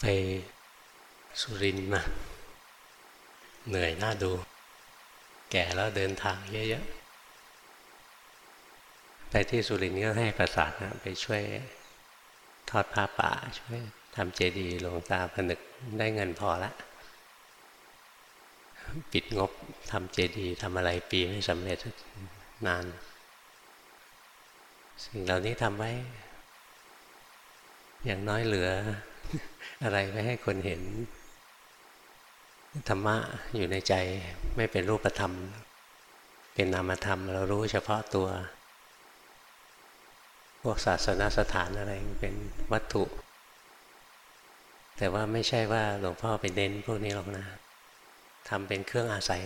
ไปสุรินมาเหนื่อยน่าดู แก่แล้วเดินทางเยอะๆไปที่สุรินก็ให้ประสานนะไปช่วยทอดผ้าป่าช่วยทำเจดีย์หลวงตาผนึกได้เงินพอละ ปิดงบทำเจดีย์ทำอะไรปีไม่สำเร็จนาน สิ่งเหล่านี้ทำไว้ อย่างน้อยเหลือ อะไรไว้ให้คนเห็น ธรรมะอยู่ในใจไม่เป็นรูปธรรม เป็นนามธรรม เรารู้เฉพาะตัว พวกศาสนาสถานอะไรเป็นวัตถุ แต่ว่าไม่ใช่ว่าหลวงพ่อไปเน้นพวกนี้หรอกนะทำเป็นเครื่องอาศัย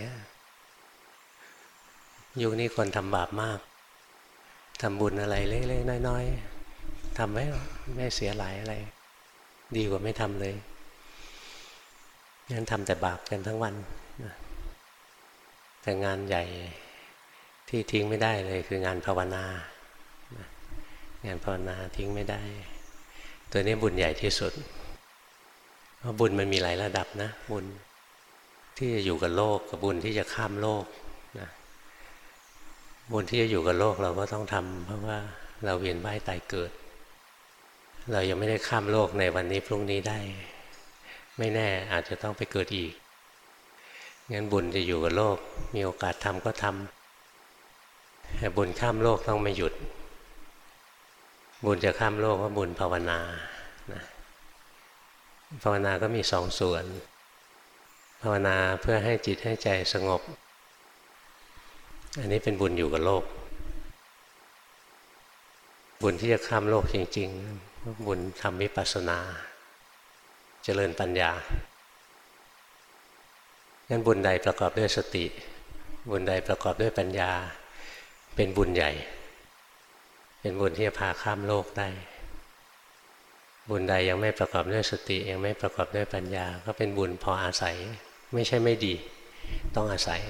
ยุคนี้คนทำบาปมากทำบุญอะไรเล็กๆน้อยๆทำไว้ไม่เสียหลายอะไร ดีกว่าไม่ทำเลยงั้นทำแต่บาปกันทั้งวันแต่งานใหญ่ที่ทิ้งไม่ได้เลยคืองานภาวนา งานภาวนาทิ้งไม่ได้ ตัวนี้บุญใหญ่ที่สุด เพราะบุญมันมีหลายระดับนะ บุญที่จะอยู่กับโลกกับบุญที่จะข้ามโลกนะบุญที่จะอยู่กับโลกเราก็ต้องทำเพราะว่าเราเวียนว่ายตายเกิด เรายังไม่ได้ข้ามโลกในวันนี้พรุ่งนี้ได้ ไม่แน่อาจจะต้องไปเกิดอีกงั้นบุญจะอยู่กับโลก มีโอกาสทำก็ทำแต่บุญข้ามโลกต้องไม่หยุด บุญจะข้ามโลกว่าบุญภาวนานะภาวนาก็มีสองส่วน ภาวนาเพื่อให้จิตให้ใจสงบ อันนี้เป็นบุญอยู่กับโลก บุญที่จะข้ามโลกจริง ๆ บุญทำวิปัสสนา เจริญปัญญางั้นบุญใดประกอบด้วยสติ บุญใดประกอบด้วยปัญญา เป็นบุญใหญ่ เป็นบุญที่จะพาข้ามโลกได้ บุญใดยังไม่ประกอบด้วยสติ ยังไม่ประกอบด้วยปัญญา ก็เป็นบุญพออาศัย ไม่ใช่ไม่ดี ต้องอาศัย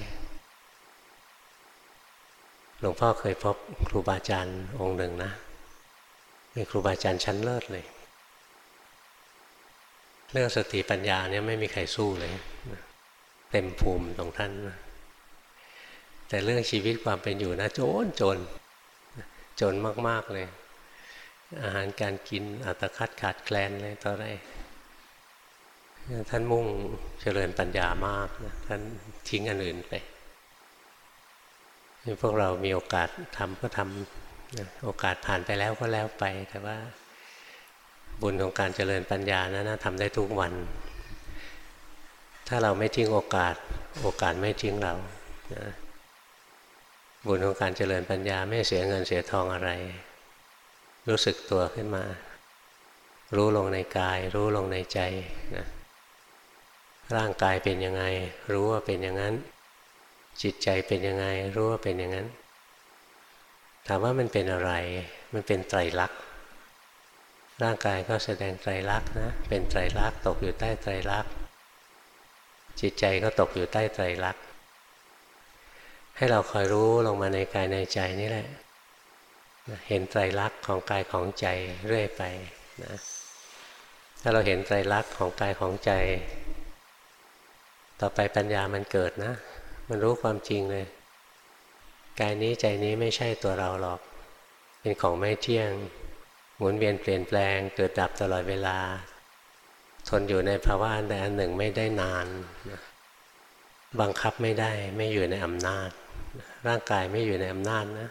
หลวงพ่อเคยพบครูบาอาจารย์องค์หนึ่งนะ เป็นครูบาอาจารย์ชั้นเลิศเลย เรื่องสติปัญญาเนี่ยไม่มีใครสู้เลย เต็มภูมิตรงท่าน แต่เรื่องชีวิตความเป็นอยู่นะ โจนจน จนมากๆเลย อาหารการกินอัตคัดขาดแคลนเลยต่อไรท่านมุ่งเจริญปัญญามากนะท่านทิ้งอันอื่นไปพวกเรามีโอกาสทำก็ทำ โอกาสผ่านไปแล้วก็แล้วไป แต่ว่าบุญของการเจริญปัญญานะั้นทำได้ทุกวัน ถ้าเราไม่ทิ้งโอกาส โอกาสไม่ทิ้งเรานะบุญของการเจริญปัญญาไม่เสียเงินเสียทองอะไร รู้สึกตัวขึ้นมา รู้ลงในกาย รู้ลงในใจนะร่างกายเป็นยังไง รู้ว่าเป็นอย่างนั้น จิตใจเป็นยังไง รู้ว่าเป็นอย่างนั้น ถามว่ามันเป็นอะไร มันเป็นไตรลักษณ์ ร่างกายก็แสดงไตรลักษณ์นะ เป็นไตรลักษณ์ตกอยู่ใต้ไตรลักษณ์ จิตใจก็ตกอยู่ใต้ไตรลักษณ์ ให้เราคอยรู้ลงมาในกายในใจนี่แหละ เห็นไตรลักษณ์ของกายของใจเรื่อยไปนะ ถ้าเราเห็นไตรลักษณ์ของกายของใจ ต่อไปปัญญามันเกิดนะ มันรู้ความจริงเลย กายนี้ใจนี้ไม่ใช่ตัวเราหรอก เป็นของไม่เที่ยง หมุนเวียนเปลี่ยนแปลงเกิดดับตลอดเวลา ทนอยู่ในภาวะใดอันหนึ่งไม่ได้นาน บังคับไม่ได้ไม่อยู่ในอำนาจ ร่างกายไม่อยู่ในอำนาจนะ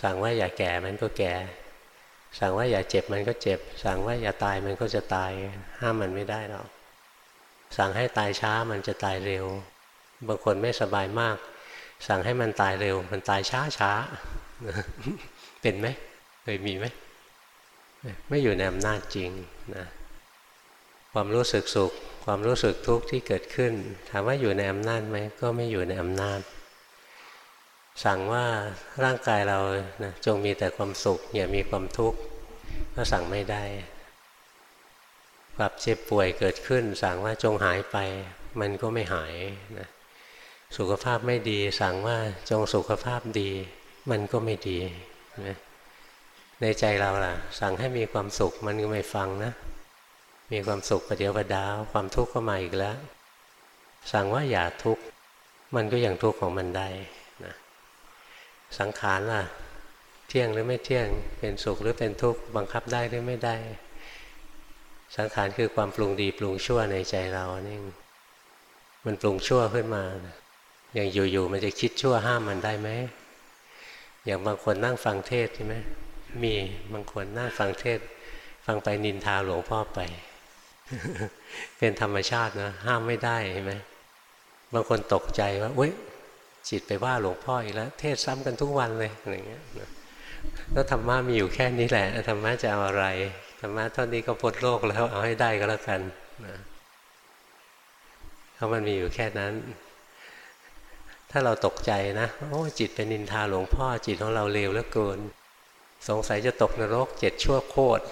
สั่งว่าอย่าแก่มันก็แก่ สั่งว่าอย่าเจ็บมันก็เจ็บ สั่งว่าอย่าตายมันก็จะตาย ห้ามมันไม่ได้หรอกสั่งให้ตายช้ามันจะตายเร็ว บางคนไม่สบายมาก สั่งให้มันตายเร็ว มันตายช้าช้าเป็นไหมเคยมีไหมไม่อยู่ในอำนาจจริงนะความรู้สึกสุข ความรู้สึกทุกข์ที่เกิดขึ้น ถามว่าอยู่ในอำนาจไหมก็ไม่อยู่ในอำนาจ สั่งว่าร่างกายเรานะจงมีแต่ความสุข อย่ามีความทุกข์ก็สั่งไม่ได้ความเจ็บป่วยเกิดขึ้น สั่งว่าจงหายไป มันก็ไม่หายนะ สุขภาพไม่ดี สั่งว่าจงสุขภาพดี มันก็ไม่ดีนะในใจเราล่ะ สั่งให้มีความสุขมันก็ไม่ฟังนะ มีความสุขประเดี๋ยวประดาวความทุกข์ก็มาอีกแล้ว สั่งว่าอย่าทุกข์มันก็ยังทุกข์ของมันได้นะสังขารล่ะ เที่ยงหรือไม่เที่ยงเป็นสุขหรือเป็นทุกข์บังคับได้หรือไม่ได้ สังขารคือความปรุงดีปรุงชั่วในใจเรานี่มันปรุงชั่วขึ้นมา อย่างอยู่ๆมันจะคิดชั่วห้ามมันได้ไหมอย่างบางคนนั่งฟังเทศใช่ไหมมีบางคนนั่งฟังเทศ ฟังไปนินทาหลวงพ่อไป เป็นธรรมชาตินะห้ามไม่ได้ใช่ไหมบางคนตกใจว่าอุ้ยจิตไปว่าหลวงพ่ออีกแล้ว เทศซ้ำกันทุกวันเลยอะไรเงี้ยแล้วธรรมะมีอยู่แค่นี้แหละธรรมะจะเอาอะไรธรรมะเท่านี้ก็พ้นโลกแล้วเอาให้ได้ก็แล้วกันนะเพราะมันมีอยู่แค่นั้น ถ้าเราตกใจนะโอ้จิตเป็นนินทาหลวงพ่อจิตของเราเลวเหลือเกิน สงสัยจะตกนรกเจ็ดชั่วโคตร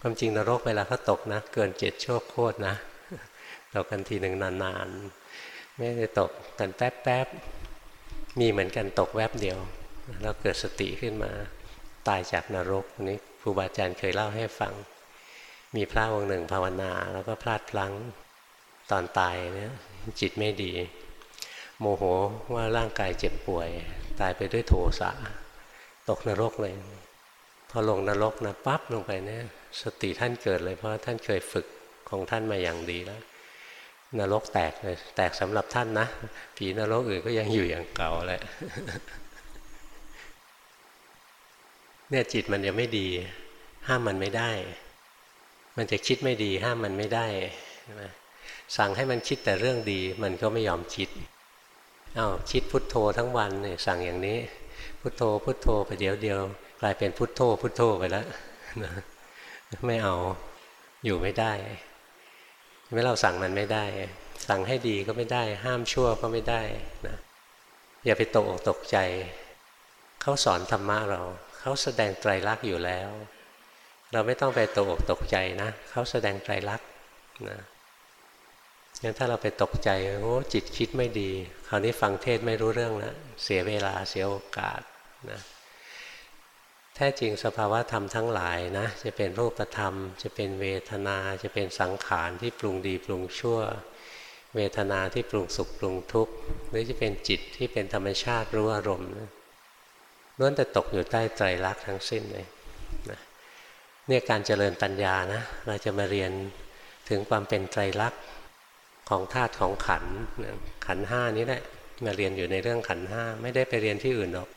ความจริงนรกเวลาเขาตกนะ เกินเจ็ดชั่วโคตรนะตกกันทีหนึ่งนานๆ ไม่ได้ตกกันแป๊บๆมีเหมือนกันตกแวบเดียว แล้วเกิดสติขึ้นมา ตายจากนรกนี้ครูบาอาจารย์เคยเล่าให้ฟัง มีพระองค์หนึ่งภาวนา แล้วก็พลาดพลั้งตอนตายเนี่ยจิตไม่ดี โมโหว่าร่างกายเจ็บป่วย ตายไปด้วยโทสะตกนรกเลย พอลงนรกนะปั๊บลงไปเนี่ยสติท่านเกิดเลยเพราะท่านเคยฝึกของท่านมาอย่างดีแล้ว นรกแตกเลยแตกสำหรับท่านนะ ผีนรกอื่นก็ยังอยู่อย่างเก่าแหละเนี่ยจิตมันยังไม่ดี ห้ามมันไม่ได้ มันจะคิดไม่ดี ห้ามมันไม่ได้สั่งให้มันคิดแต่เรื่องดี มันก็ไม่ยอมคิด อา้าวคิดพุทโธทั้งวันเนี่ยสั่งอย่างนี้ พุทโธพุทโธไปเดี๋ยวเดียว กลายเป็นพุทโธพุทโธไปแล้วไม่เอาอยู่ไม่ได้ไม่เราสั่งมันไม่ได้ สั่งให้ดีก็ไม่ได้ ห้ามชั่วก็ไม่ได้นะอย่าไปตกอกตกใจ เขาสอนธรรมะเรา เขาแสดงไตรลักษณ์อยู่แล้ว เราไม่ต้องไปตกอกตกใจนะ เขาแสดงไตรลักษณ์นะ งั้นถ้าเราไปตกใจโอ้จิตคิดไม่ดี คราวนี้ฟังเทศไม่รู้เรื่องแล้วเสียเวลาเสียโอกาสนะแท้จริงสภาวะธรรมทั้งหลายนะจะเป็นรูปธรรม จะเป็นเวทนาจะเป็นสังขารที่ปรุงดีปรุงชั่ว เวทนาที่ปรุงสุขปรุงทุกข์หรือจะเป็นจิตที่เป็นธรรมชาติรู้อารมณ์ล้วนแต่ตกอยู่ใต้ไตรลักษณ์ทั้งสิ้นเลยนะเนี่ยการเจริญปัญญานะเราจะมาเรียนถึงความเป็นไตรลักษณ์ ของธาตุของขันขันห้านี้แหละมาเรียนอยู่ในเรื่องขันห้าไม่ได้ไปเรียนที่อื่นหรอก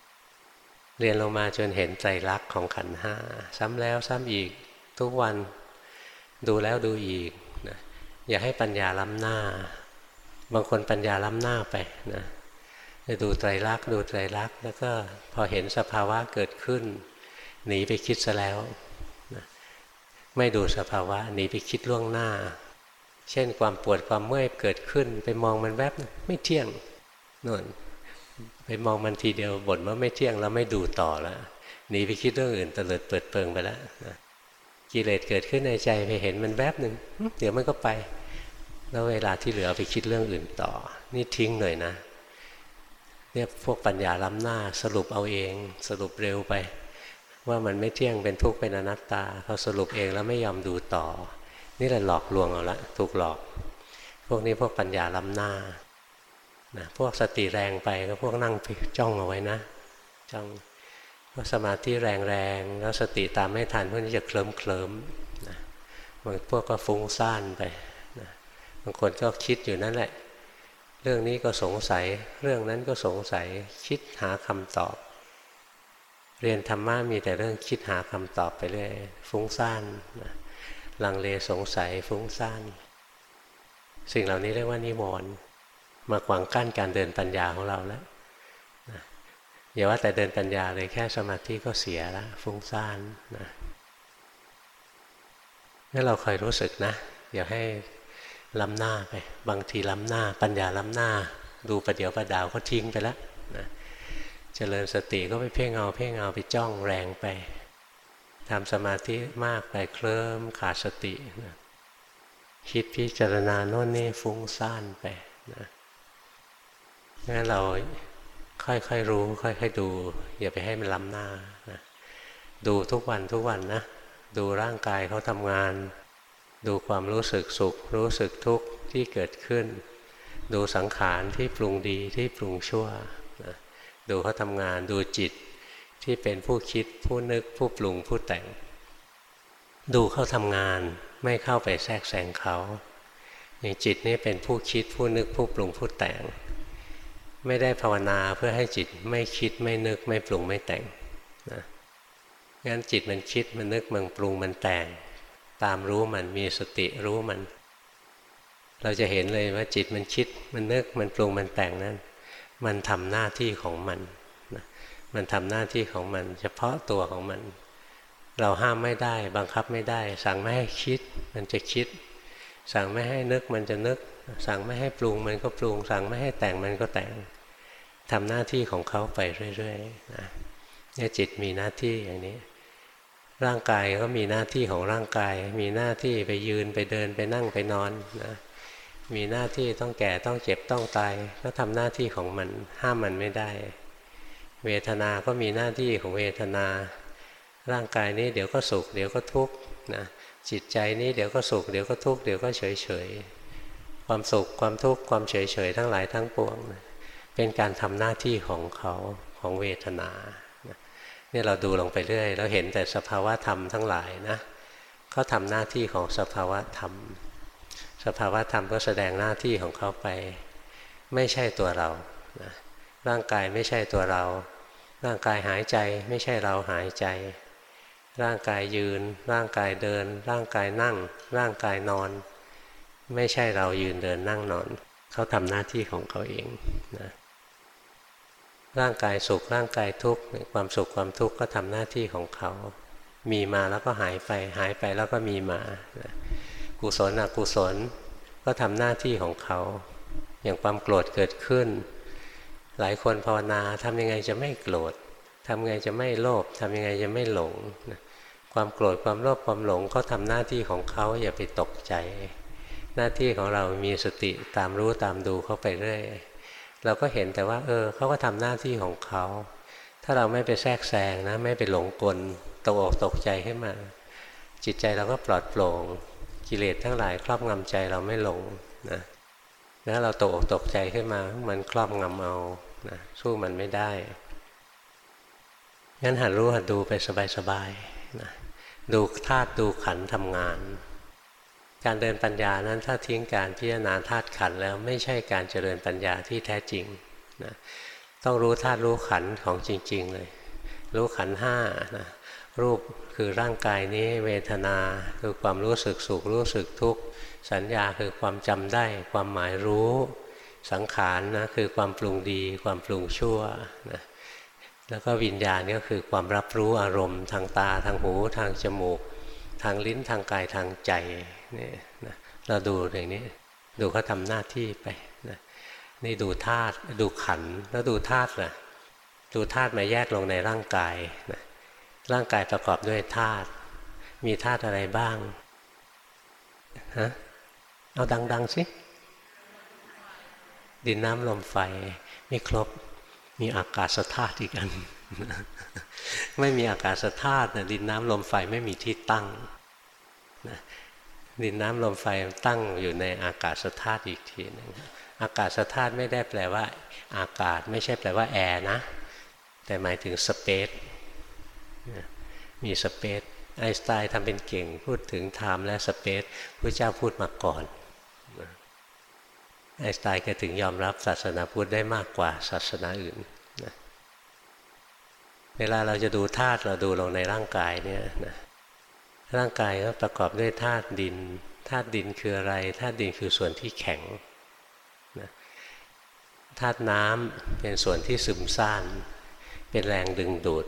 เรียนลงมาจนเห็นใจรักของขันห้าซ้ำแล้วซ้ำอีกทุกวันดูแล้วดูอีกนะอย่าให้ปัญญาล้ำหน้า บางคนปัญญาล้ำหน้าไปนะจะดูไตรลักษณ์ดูไตรลักษณ์แล้วก็พอเห็นสภาวะเกิดขึ้น หนีไปคิดซะแล้วนะไม่ดูสภาวะหนีไปคิดล่วงหน้า เช่นความปวดความเมื่อยเกิดขึ้น ไปมองมันแวบไม่เที่ยงนู่นไปมองมันทีเดียวบ่นว่าไม่เที่ยงแล้วไม่ดูต่อแล้วหนีไปคิดเรื่องอื่นตะลิดเปิดเปิงไปแล้วกิเลสเกิดขึ้นในใจไปเห็นมันแวบหนึ่งเดี๋ยวมันก็ไป แล้วเวลาที่เหลือไปคิดเรื่องอื่นต่อ นี่ทิ้งเลยนะเนี่ยพวกปัญญาล้ำหน้าสรุปเอาเอง สรุปเร็วไป ว่ามันไม่เที่ยงเป็นทุกข์เป็นอนัตตาพอสรุปเองแล้วไม่ยอมดูต่อ นี่แหละหลอกลวงเอาละถูกหลอก พวกนี้พวกปัญญาล้ำหน้านะพวกสติแรงไปก็พวกนั่งจ้องเอาไว้นะจ้องพวกสมาธิแรงๆแล้วสติตามไม่ทันพวกนี้จะเคลิ้มเคลิมนะบางพวกก็ฟุ้งซ่านไปนะบางคนก็คิดอยู่นั่นแหละ เรื่องนี้ก็สงสัย เรื่องนั้นก็สงสัยคิดหาคำตอบ เรียนธรรมะมีแต่เรื่องคิดหาคำตอบไปเรื่อยฟุ้งซ่านนะ ลังเลสงสัยฟุ้งซ่านสิ่งเหล่านี้เรียกว่านิวรณ์มาขวางกั้นการเดินปัญญาของเราแล้วอย่าว่าแต่เดินปัญญาเลยแค่สมาธิก็เสียแล้วฟุ้งซ่านนะนี่เราคอยรู้สึกนะอย่าให้ล้ำหน้าไป บางทีล้ำหน้า ปัญญาล้ำหน้า ดูประเดี๋ยวประดาวก็ทิ้งไปแล้วนะเจริญสติก็ไปเพ่งเอาเพ่งเอาไปจ้องแรงไป ทำสมาธิมากไปเคลิ้มขาดสตินะคิดพิจารณาโน่นนี่ฟุ้งซ่านไปนะงั้นเราค่อยๆรู้ ค่อยๆดู อย่าไปให้มันล้ำหน้านะดูทุกวันทุกวันนะ ดูร่างกายเขาทำงาน ดูความรู้สึกสุข รู้สึกทุกข์ที่เกิดขึ้น ดูสังขารที่ปรุงดีที่ปรุงชั่วนะดูเขาทำงานดูจิต ที่เป็นผู้คิดผู้นึกผู้ปรุงผู้แต่ง ดูเขาทำงานไม่เข้าไปแทรกแซงเขาอย่างจิตนี่เป็นผู้คิดผู้นึกผู้ปรุงผู้แต่ง ไม่ได้ภาวนาเพื่อให้จิตไม่คิดไม่นึกไม่ปรุงไม่แต่งนะงั้นจิตมันคิดมันนึกมันปรุงมันแต่ง ตามรู้มันมีสติรู้มัน เราจะเห็นเลยว่าจิตมันคิดมันนึกมันปรุงมันแต่งนั้น มันทำหน้าที่ของมัน มันทำหน้าที่ของมัน เฉพาะตัวของมัน เราห้ามไม่ได้ บังคับไม่ได้ สั่งไม่ให้คิด มันจะคิด สั่งไม่ให้นึกมันจะนึก สั่งไม่ให้ปรุงมันก็ปรุง สั่งไม่ให้แต่งมันก็แต่งทำหน้าที่ของเขาไปเรื่อยๆนะเนี่ยจิตมีหน้าที่อย่างนี้ ร่างกายก็มีหน้าที่ของร่างกาย มีหน้าที่ไปยืนไปเดินไปนั่งไปนอนนะมีหน้าที่ต้องแก่ต้องเจ็บต้องตายก็ทำหน้าที่ของมันห้ามมันไม่ได้ เวทนาก็มีหน้าที่ของเวทนา ร่างกายนี้เดี๋ยวก็สุข เดี๋ยวก็ทุกข์นะจิตใจนี้เดี๋ยวก็สุข เดี๋ยวก็ทุกข์เดี๋ยวก็เฉยเฉยความสุขความทุกข์ความเฉยเฉยทั้งหลายทั้งปวง เป็นการทำหน้าที่ของเขาของเวทนานี่เราดูลงไปเรื่อยเราเห็นแต่สภาวะธรรมทั้งหลายนะเขาทำหน้าที่ของสภาวะธรรม สภาวะธรรมก็แสดงหน้าที่ของเขาไป ไม่ใช่ตัวเรานะร่างกายไม่ใช่ตัวเรา ร่างกายหายใจไม่ใช่เราหายใจ ร่างกายยืน ร่างกายเดิน ร่างกายนั่ง ร่างกายนอน ไม่ใช่เรายืนเดินนั่งนอน เขาทำหน้าที่ของเขาเองนะร่างกายสุขร่างกายทุกข์ความสุขความทุกข์ก็ทำหน้าที่ของเขา มีมาแล้วก็หายไปหายไปแล้วก็มีมากุศลอกุศลก็ทำหน้าที่ของเขา อย่างความโกรธเกิดขึ้น หลายคนภาวนาทำยังไงจะไม่โกรธทำยังไงจะไม่โลภทำยังไงจะไม่หลงความโกรธความโลภความหลงเขาทำหน้าที่ของเขาอย่าไปตกใจ หน้าที่ของเรามีสติตามรู้ตามดูเขาไปเรื่อยเราก็เห็นแต่ว่า เออเขาก็ทำหน้าที่ของเขา ถ้าเราไม่ไปแทรกแซงนะ ไม่ไปหลงกลตกอกตกใจขึ้นมา จิตใจเราก็ปลอดโปร่งกิเลสทั้งหลายครอบงำใจเราไม่หลงนะแล้วเราตกอกตกใจขึ้นมา มันครอบงำเอา นะสู้มันไม่ได้ งั้นหัดรู้หัดดูไปสบายๆนะดูธาตุดูขันทำงาน การเดินปัญญานั้นถ้าทิ้งการพิจารณาธาตุขันแล้วไม่ใช่การเจริญปัญญาที่แท้จริงนะต้องรู้ธาตุรู้ขันของจริง ๆ เลย รู้ขันห้านะรูปคือร่างกายนี้เวทนาคือความรู้สึกสุขรู้สึกทุกข์สัญญาคือความจำได้ ความหมายรู้ สังขารนะคือความปรุงดีความปรุงชั่วนะแล้วก็วิญญาณก็คือความรับรู้อารมณ์ ทางตาทางหูทางจมูก ทางลิ้นทางกายทางใจนี่นะเราดูอย่างนี้ดูเขาทาหน้าที่ไปนะนี่ดูธาตุดูขันแล้วดูธาตุนะดูธาตุมาแยกลงในร่างกายนะร่างกายประกอบด้วยธาตุมีธาตุอะไรบ้างฮะเอาดัง ๆ สิ ดินน้ำลมไฟไม่ครบมีอากาศธาตุอีกอัน ไม่มีอากาศธาตุนะดินน้ำลมไฟไม่มีที่ตั้งนะดินน้ำลมไฟตั้งอยู่ในอากาศธาตุอีกทีหนึ่งอากาศธาตุไม่ได้แปลว่า อากาศไม่ใช่แปลว่าแอร์นะ แต่หมายถึง space มี space ไอน์สไตน์ทำเป็นเก่งพูดถึง time และ spaceพระเจ้าพูดมาก่อน ไอสไตน์ก็ถึงยอมรับศาสนาพุทธได้มากกว่าศาสนาอื่นเวลาเราจะดูธาตุเราดูลงในร่างกายเนี่ยนะร่างกายก็ประกอบด้วยธาตุดินธาตุดินคืออะไรธาตุดินคือส่วนที่แข็งนะธาตุน้ำเป็นส่วนที่ซึมซ่านเป็นแรงดึงดูด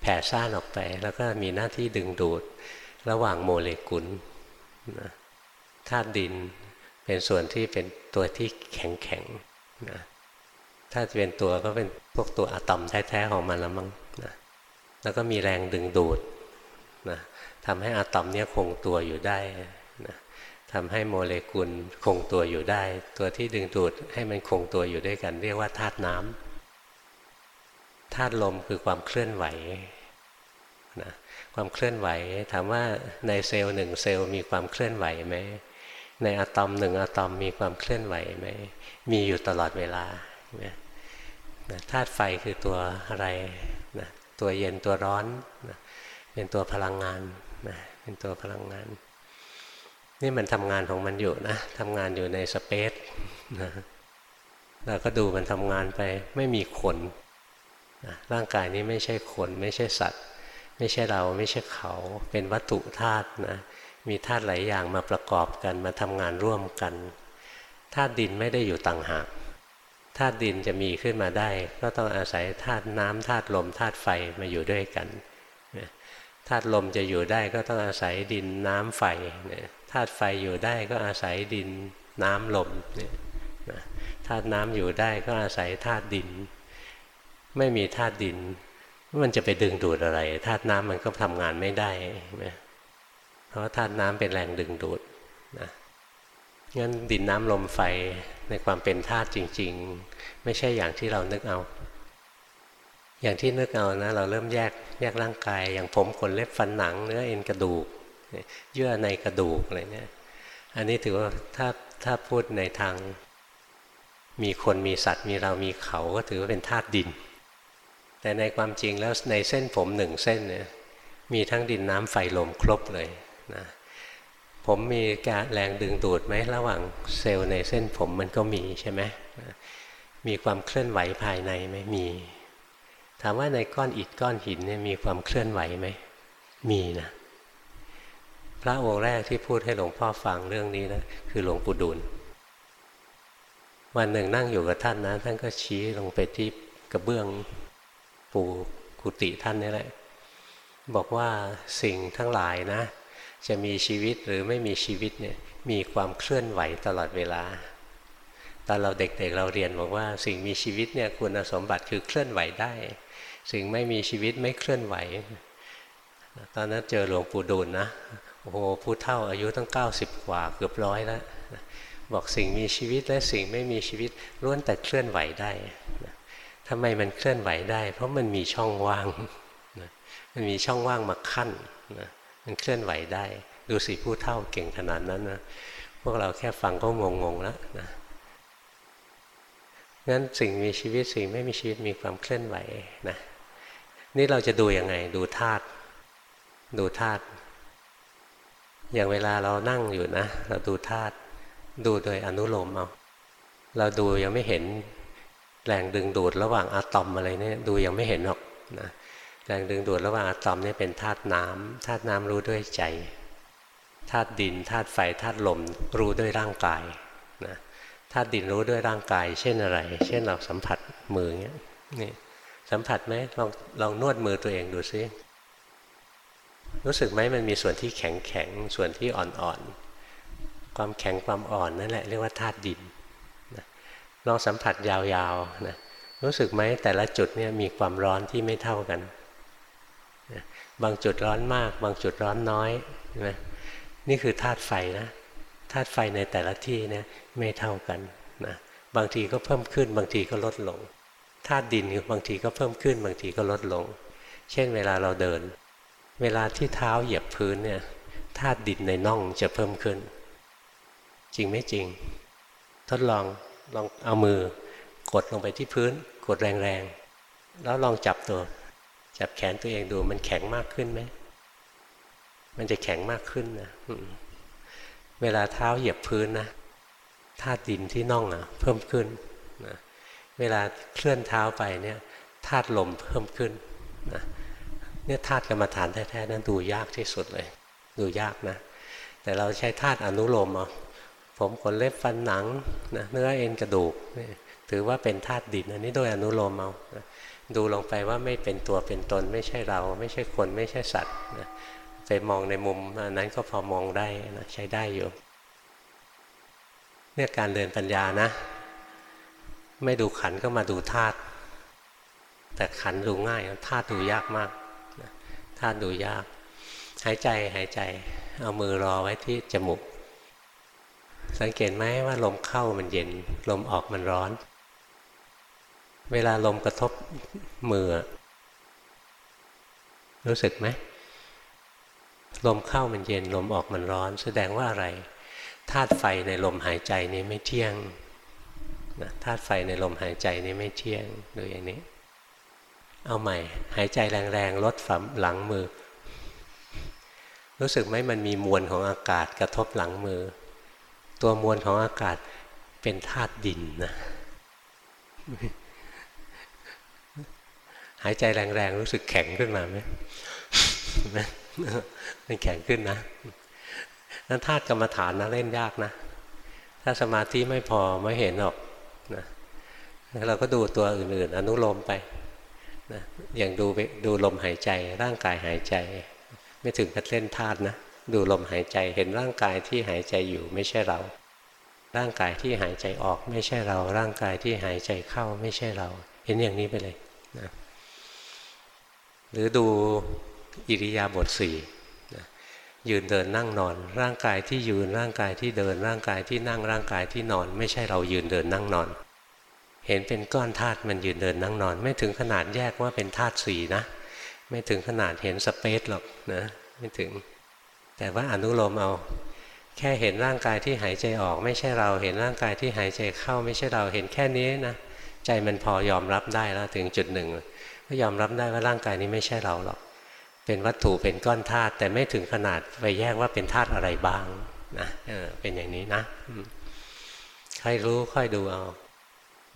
แผ่ซ่านออกไป แล้วก็มีหน้าที่ดึงดูดระหว่างโมเลกุลธาตุดิน เป็นส่วนที่เป็นตัวที่แข็งแข็งนะถ้าจะเป็นตัวก็เป็นพวกตัวอะตอมแท้ๆของมันละมั้งนะแล้วก็มีแรงดึงดูดนะทำให้อะตอมเนี่ยคงตัวอยู่ได้นะทำให้โมเลกุลคงตัวอยู่ได้ ตัวที่ดึงดูดให้มันคงตัวอยู่ด้วยกัน เรียกว่าธาตุน้ำธาตุลมคือความเคลื่อนไหวนะความเคลื่อนไหว ถามว่าในเซลล์หนึ่งเซลล์มีความเคลื่อนไหวไหม ในอะตอมหนึ่งอะตอมมีความเคลื่อนไหวไหมมีอยู่ตลอดเวลาธาตุไฟคือตัวอะไรนะตัวเย็นตัวร้อนนะเป็นตัวพลังงานนะเป็นตัวพลังงาน นี่มันทำงานของมันอยู่นะทำงานอยู่ในสเปซนะเราก็ดูมันทำงานไปไม่มีขนนะร่างกายนี้ไม่ใช่ขน ไม่ใช่สัตว์ ไม่ใช่เราไม่ใช่เขา เป็นวัตถุธาตุนะ มีธาตุหลายอย่างมาประกอบกันมาทำงานร่วมกันธาตุดินไม่ได้อยู่ต่างหากธาตุดินจะมีขึ้นมาได้ ก็ต้องอาศัยธาตุน้ำธาตุลมธาตุไฟมาอยู่ด้วยกันธาตุลมจะอยู่ได้ก็ต้องอาศัยดินน้ำไฟธาตุไฟอยู่ได้ก็อาศัยดินน้ำลมธาตุน้ำอยู่ได้ก็อาศัยธาตุดิน ไม่มีธาตุดิน มันจะไปดึงดูดอะไรธาตุน้ำมันก็ทำงานไม่ได้ เพราะธาตุน้ำเป็นแรงดึงดูดนะงั้นดินน้ำลมไฟในความเป็นธาตุจริง ๆ ไม่ใช่อย่างที่เรานึกเอา อย่างที่นึกเอานะ เราเริ่มแยกแยกร่างกาย อย่างผมขนเล็บฟันหนัง เนื้อเอ็นกระดูก เยื่อในกระดูกอะไรเนี่ยอันนี้ถือว่าถ้าถ้าพูดในทาง มีคนมีสัตว์มีเรามีเขาก็ถือว่าเป็นธาตุดิน แต่ในความจริงแล้วในเส้นผมหนึ่งเส้นเนี่ยมีทั้งดินน้ำไฟลมครบเลย นะผมมีการแรงดึงดูดไหมระหว่างเซลล์ในเส้นผมมันก็มีใช่ไหมมีความเคลื่อนไหวภายในไหมมี ถามว่าในก้อนอิฐก้อนหินเนี่ยมีความเคลื่อนไหวไหมมีนะพระองค์แรกที่พูดให้หลวงพ่อฟังเรื่องนี้นะคือหลวงปู่ดูลวันหนึ่งนั่งอยู่กับท่านนะ ท่านก็ชี้ลงไปที่กระเบื้องปูกุฏิท่านนี่แหละ บอกว่าสิ่งทั้งหลายนะ จะมีชีวิตหรือไม่มีชีวิตเนี่ยมีความเคลื่อนไหวตลอดเวลา ตอนเราเด็กๆเเราเรียนบอกว่า สิ่งมีชีวิตเนี่ยคุณสมบัติคือเคลื่อนไหวได้ สิ่งไม่มีชีวิตไม่เคลื่อนไหว ตอนนั้นเจอหลวงปู่ดูลนะโอ้โหผู้เท่าอายุตั้ง 90 กว่าเกือบร้อยแล้วบอกสิ่งมีชีวิตและสิ่งไม่มีชีวิตล้วนแต่เคลื่อนไหวได้ทำไมมันเคลื่อนไหวได้ เพราะมันมีช่องว่างมันมีช่องว่างมาขั้นนะ มันเคลื่อนไหวได้ ดูสิผู้เท่าเก่งขนาดนั้นนะพวกเราแค่ฟังก็งงๆแล้วนะงั้นสิ่งมีชีวิตสิ่งไม่มีชีวิตมีความเคลื่อนไหวนะนี่เราจะดูยังไง ดูธาตุดูธาตุอย่างเวลาเรานั่งอยู่นะ เราดูธาตุดูโดยอนุโลมเอาเราดูยังไม่เห็นแรงดึงดูดระหว่างอะตอมอะไรเนี่ยดูยังไม่เห็นหรอกนะ แรงดึงดูดระหว่างอะตอมนี่เป็นธาตุน้ำธาตุน้ำรู้ด้วยใจธาตุดินธาตุไฟธาตุลมรู้ด้วยร่างกายนะธาตุดินรู้ด้วยร่างกาย เช่นอะไร เช่นเราสัมผัสมือเงี้ยนี่สัมผัสไหมลองลองนวดมือตัวเองดูซิรู้สึกไหมมันมีส่วนที่แข็งแข็งส่วนที่อ่อนๆ ความแข็งความอ่อนนั่นแหละเรียกว่าธาตุดินลองสัมผัสยาวๆนะรู้สึกไหมแต่ละจุดเนี่ยมีความร้อนที่ไม่เท่ากัน บางจุดร้อนมาก บางจุดร้อนน้อยใช่ไหมนี่คือธาตุไฟนะธาตุไฟในแต่ละที่เนี่ยไม่เท่ากันนะบางทีก็เพิ่มขึ้น บางทีก็ลดลงธาตุดินบางทีก็เพิ่มขึ้น บางทีก็ลดลง เช่นเวลาเราเดิน เวลาที่เท้าเหยียบพื้นเนี่ยธาตุดินในน่องจะเพิ่มขึ้น จริงไม่จริง ทดลองลองเอามือกดลงไปที่พื้น กดแรงๆ แล้วลองจับตัว จับแขนตัวเองดูมันแข็งมากขึ้นไหม มันจะแข็งมากขึ้นนะเวลาเท้าเหยียบพื้นนะธาตุดินที่น่องอะเพิ่มขึ้นนะเวลาเคลื่อนเท้าไปเนี่ยธาตุลมเพิ่มขึ้นนะเนี่ยธาตุกรรมฐานแท้ๆนั้นดูยากที่สุดเลย ดูยากนะ แต่เราใช้ธาตุอนุโลมเอาผมขนเล็บฟันหนังนะเนื้อเอ็นกระดูก ถือว่าเป็นธาตุดินอันนี้โดยอนุโลมเอา ดูลงไปว่าไม่เป็นตัวเป็นตน ไม่ใช่เรา ไม่ใช่คนไม่ใช่สัตว์นะไปมองในมุมนั้นก็พอมองได้นะใช้ได้อยู่เนี่ยการเดินปัญญานะ ไม่ดูขันก็มาดูธาตุแต่ขันดูง่ายธาตุดูยากมากธาตุดูยาก หายใจหายใจ เอามือรอไว้ที่จมูก สังเกตไหมว่าลมเข้ามันเย็น ลมออกมันร้อน เวลาลมกระทบมือ รู้สึกไหมลมเข้ามันเย็นลมออกมันร้อน แสดงว่าอะไรธาตุไฟในลมหายใจนี้ไม่เที่ยงธาตุไฟในลมหายใจนี้ไม่เที่ยงดูอย่างนี้ เอาใหม่ หายใจแรงๆลดฝมหลังมือ รู้สึกไหมมันมีมวลของอากาศกระทบหลังมือ ตัวมวลของอากาศเป็นธาตุดินนะ หายใจแรงๆรู้สึกแข็งขึ้นมาไหมมันแข็งขึ้นนะนั้นธาตุกรรมฐานนะเล่นยากนะ ถ้าสมาธิไม่พอไม่เห็นหรอกนะเราก็ดูตัวอื่นๆ อนุโลมไปนะอย่างดูดูลมหายใจ ร่างกายหายใจ ไม่ถึงกับเล่นธาตุนะดูลมหายใจเห็นร่างกายที่หายใจอยู่ไม่ใช่เรา ร่างกายที่หายใจออกไม่ใช่เรา ร่างกายที่หายใจเข้าไม่ใช่เรา เห็นอย่างนี้ไปเลย หรือดูอิริยาบถสี่ยืนเดินนั่งนอน ร่างกายที่ยืนร่างกายที่เดินร่างกายที่นั่งร่างกายที่นอน ไม่ใช่เรายืนเดินนั่งนอน เห็นเป็นก้อนธาตุมันยืนเดินนั่งนอน ไม่ถึงขนาดแยกว่าเป็นธาตุสี่นะ ไม่ถึงขนาดเห็นสเปซหรอกนะไม่ถึง แต่ว่าอนุโลมเอา แค่เห็นร่างกายที่หายใจออก ไม่ใช่เราเห็นร่างกายที่หายใจเข้า ไม่ใช่เราเห็นแค่นี้นะใจมันพอยอมรับได้แล้วถึงจุดหนึ่ง ก็ยอมรับได้ว่าร่างกายนี้ไม่ใช่เราหรอก เป็นวัตถุเป็นก้อนธาตุแต่ไม่ถึงขนาดไปแยกว่าเป็นธาตุอะไรบ้างนะเออเป็นอย่างนี้นะค่อยรู้ค่อยดูเอา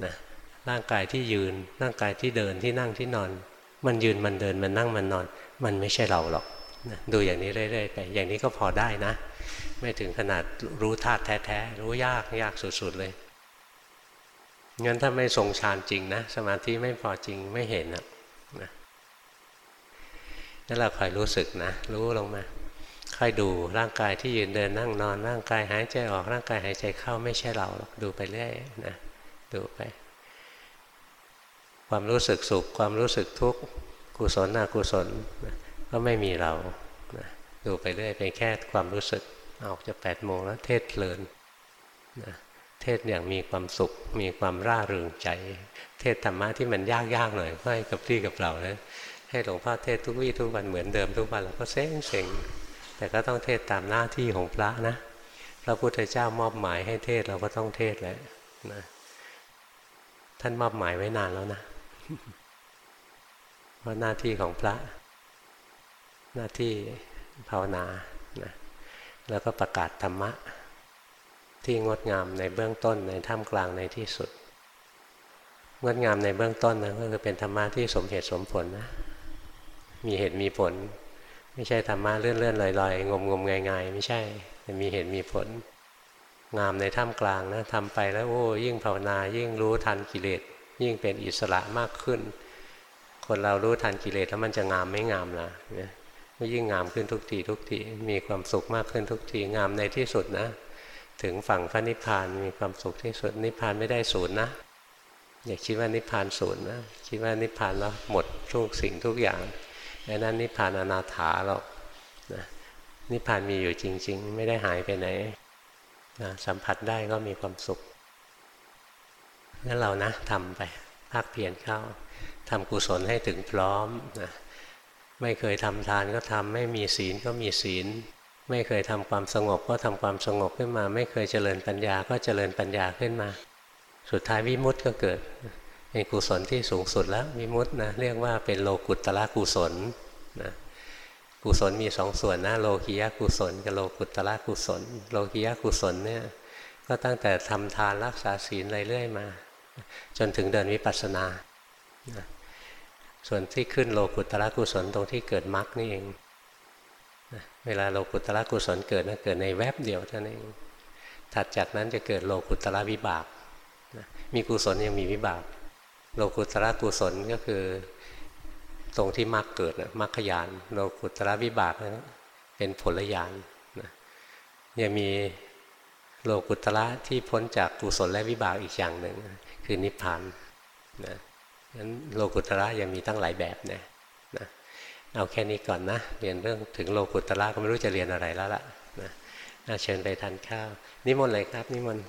นะร่างกายที่ยืนร่างกายที่เดินที่นั่งที่นอน มันยืนมันเดินมันนั่งมันนอน มันไม่ใช่เราหรอกนะดูอย่างนี้เรื่อยๆไปอย่างนี้ก็พอได้นะ ไม่ถึงขนาดรู้ธาตุแท้ๆรู้ยากยากสุดๆเลยงั้นถ้าไม่ทรงฌานจริงนะ สมาธิไม่พอจริงไม่เห็นนะ นั่นเราคอยรู้สึกนะ รู้ลงมาค่อยดูร่างกายที่ยืนเดินนั่งนอน ร่างกายหายใจออกร่างกายหายใจเข้าไม่ใช่เราดูไปเรื่อยนะดูไป ความรู้สึกสุข ความรู้สึกทุกข์กุศลอกุศลก็ไม่มีเรานะดูไปเรื่อยเป็นแค่ความรู้สึกออกจะแปดโมงแล้วเทศเพลินนะเทศอย่างมีความสุขมีความร่าเริงใจ เทศธรรมะที่มันยากๆหน่อยก็ให้กับที่กับเรานะ ให้หลวงพ่อเทศทุกวี่ทุกวันเหมือนเดิมทุกวันเราก็เซ็งเซ็งแต่ก็ต้องเทศตามหน้าที่ของพระนะพระพุทธเจ้ามอบหมายให้เทศเราก็ต้องเทศแหละนะท่านมอบหมายไว้นานแล้วนะเพราะหน้าที่ของพระ หน้าที่ภาวนานะแล้วก็ประกาศธรรมะ ที่งดงามในเบื้องต้นในท่ามกลางในที่สุด งดงามในเบื้องต้นนะก็คือเป็นธรรมะที่สมเหตุสมผลนะ มีเหตุมีผล ไม่ใช่ธรรมะเลื่อนเลื่อนลอยลอยงมงมงายงายไม่ใช่แต่มีเหตุมีผล งามในท่ามกลางนะทำไปแล้วโอ้ยิ่งภาวนายิ่งรู้ทันกิเลสยิ่งเป็นอิสระมากขึ้น คนเรารู้ทันกิเลสแล้วมันจะงามไม่งามล่ะเนี่ยก็ยิ่งงามขึ้นทุกทีทุกทีมีความสุขมากขึ้นทุกทีงามในที่สุดนะ ถึงฝั่งพระนิพพานมีความสุขที่สุดนิพพานไม่ได้ศูนย์นะอย่าคิดว่านิพพานศูนย์นะคิดว่านิพพานแล้วหมดทุกสิ่งทุกอย่าง ไอ้นั้นนิพพานอนาถาหรอกนะนิพพานมีอยู่จริง ๆ ไม่ได้หายไปไหนนะสัมผัสได้ก็มีความสุขงั้นเรานะทำไปภาคเพียรเข้าทำกุศลให้ถึงพร้อมนะไม่เคยทำทานก็ทำไม่มีศีลก็มีศีล ไม่เคยทำความสงบก็ทำความสงบขึ้นมา ไม่เคยเจริญปัญญาก็เจริญปัญญาขึ้นมา สุดท้ายวิมุตติก็เกิด เป็นกุศลที่สูงสุดแล้ววิมุตนะเรียกว่าเป็นโลกุตตะกุศลนะกุศลมีสองส่วนนะโลกิยากุศลกับโลกุตตะกุศล โลกิยากุศลเนี่ยก็ตั้งแต่ทำทานรักษาศีลอะไรเรื่อยมา จนถึงเดินวิปัสสนานะส่วนที่ขึ้นโลกุตตะกุศลตรงที่เกิดมรรคนี่เองนะเวลาโลกุตตะกุศลเกิดนะเกิดในแวบเดียวเท่านั้นเองถัดจากนั้นจะเกิดโลกุตตะวิบากนะมีกุศลยังมีวิบาก โลกุตระกุศลก็คือตรงที่มรรคเกิดนะมรรคยานโลกุตระวิบากนะเป็นผลยานนะยังมีโลกุตระที่พ้นจากกุศลและวิบากอีกอย่างหนึ่ง คือนิพพานนะนั้นโลกุตระยังมีตั้งหลายแบบนะนะเอาแค่นี้ก่อนนะ เรียนเรื่องถึงโลกุตระก็ไม่รู้จะเรียนอะไรแล้วล่ะนะเชิญไปทานข้าว นิมนต์เลยครับ นิมนต์